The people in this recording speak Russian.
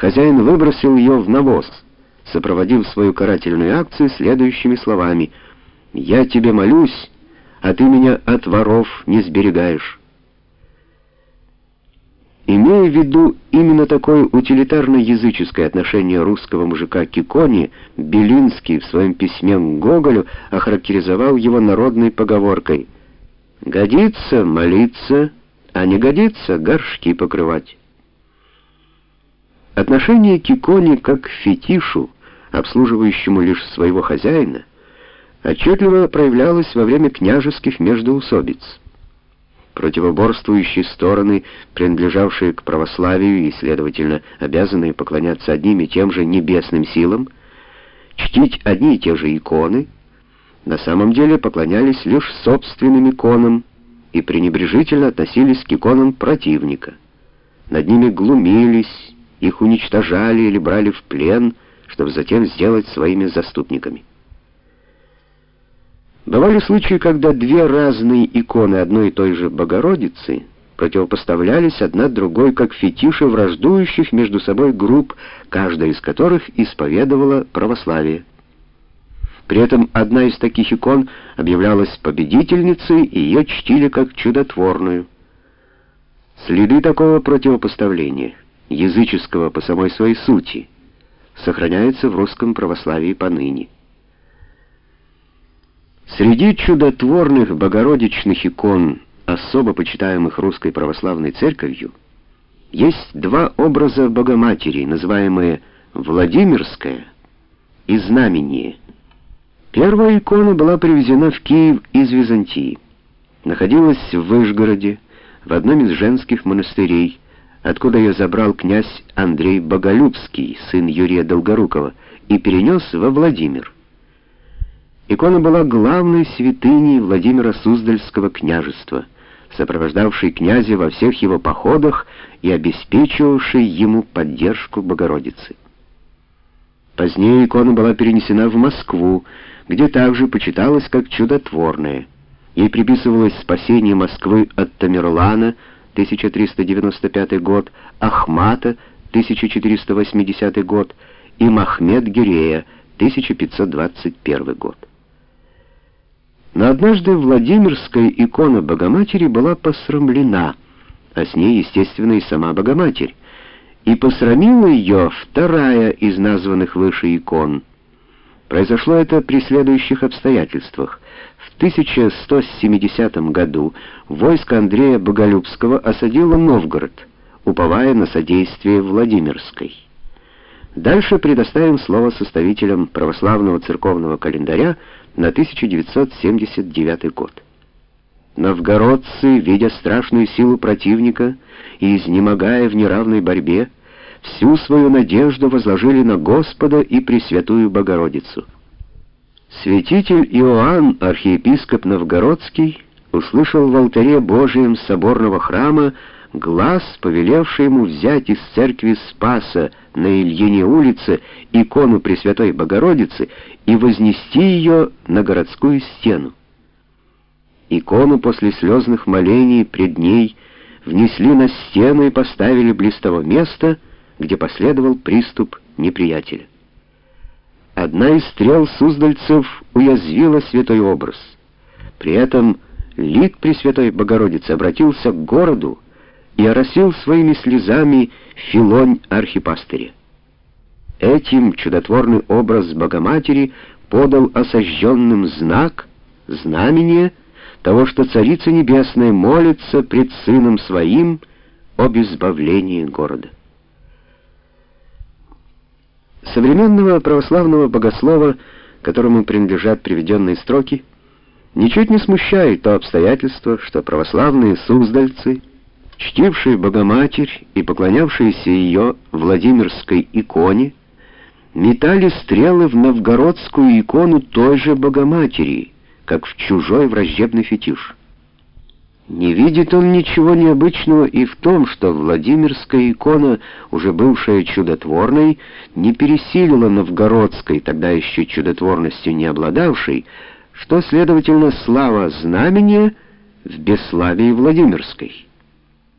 хозяин выбросил ее в навоз, сопроводив свою карательную акцию следующими словами «Я тебе молюсь, а ты меня от воров не сберегаешь». Имея в виду именно такое утилитарно-языческое отношение русского мужика к иконе, Белинский в своем письме к Гоголю охарактеризовал его народной поговоркой «Годится молиться, а не годится горшки покрывать». Отношение к иконе как к фетишу, обслуживающему лишь своего хозяина, отчетливо проявлялось во время княжеских междоусобиц. Противоборствующие стороны, принадлежавшие к православию и, следовательно, обязанные поклоняться одним и тем же небесным силам, чтить одни и те же иконы, на самом деле поклонялись лишь собственным иконам и пренебрежительно относились к иконам противника. Над ними глумились, их уничтожали или брали в плен, чтобы затем сделать своими заступниками. Бывали случаи, когда две разные иконы одной и той же Богородицы противопоставлялись одна другой как фетиши враждующих между собой групп, каждая из которых исповедовала православие. При этом одна из таких икон объявлялась победительницей, и ее чтили как чудотворную. Следы такого противопоставления, языческого по самой своей сути, сохраняются в русском православии поныне. Среди чудотворных богородичных икон, особо почитаемых русской православной церковью, есть два образа Богоматери, называемые Владимирская и Знамение. Первая икона была привезена в Киев из Византии. Находилась в Выжгороде, в одном из женских монастырей, откуда ее забрал князь Андрей Боголюбский, сын Юрия Долгорукова, и перенес во Владимир. Икона была главной святыней Владимира Суздальского княжества, сопровождавшей князя во всех его походах и обеспечивавшей ему поддержку Богородицы. Позднее икона была перенесена в Москву, где также почиталась как чудотворная. Ей приписывалось спасение Москвы от Тамерлана, 1395 год, Ахмата, 1480 год и Махмед Гирея, 1521 год. Но однажды Владимирская икона Богоматери была посрамлена, а с ней, естественно, и сама Богоматерь, и посрамила ее вторая из названных выше икон. Произошло это при следующих обстоятельствах. В 1170 году войско Андрея Боголюбского осадило Новгород, уповая на содействие Владимирской. Дальше предоставим слово составителям православного церковного календаря на 1979 год. Новгородцы, видя страшную силу противника и изнемогая в неравной борьбе, всю свою надежду возложили на Господа и Пресвятую Богородицу. Святитель Иоанн, архиепископ Новгородский, услышал в алтаре Божием соборного храма глаз, повелевший ему взять из церкви Спаса на Ильине улице икону Пресвятой Богородицы и вознести ее на городскую стену. Икону после слезных молений пред ней внесли на стену и поставили близ того места, где последовал приступ неприятеля. Одна из стрел суздальцев уязвила святой образ. При этом лик Пресвятой Богородицы обратился к городу, и оросил своими слезами филонь архипастыря. Этим чудотворный образ Богоматери подал осажденным знак, знамение того, что Царица Небесная молится пред Сыном Своим об избавлении города. Современного православного богослова, которому принадлежат приведенные строки, ничуть не смущает то обстоятельство, что православные суздальцы — чтившие Богоматерь и поклонявшиеся ее Владимирской иконе, метали стрелы в новгородскую икону той же Богоматери, как в чужой враждебный фетиш. Не видит он ничего необычного и в том, что Владимирская икона, уже бывшая чудотворной, не пересилила новгородской, тогда еще чудотворностью не обладавшей, что, следовательно, слава знамения в бесславии Владимирской.